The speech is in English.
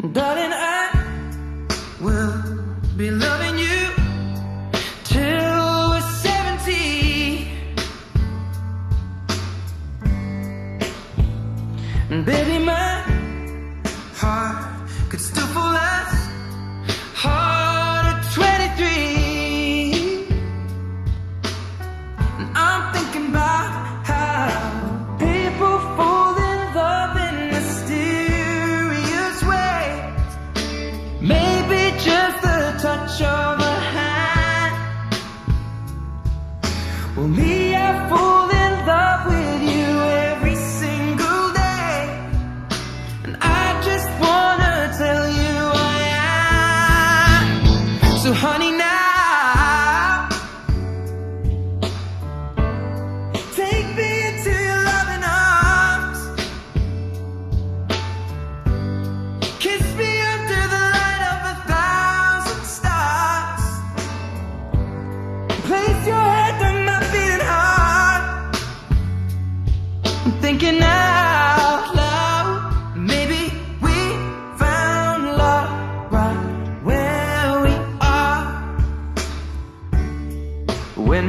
Darling, I will be loving you till we're 70. And baby, my heart could still fall as So, honey, now. Take me into your loving arms. Kiss me under the light of a thousand stars. Place your head on my beating heart. I'm thinking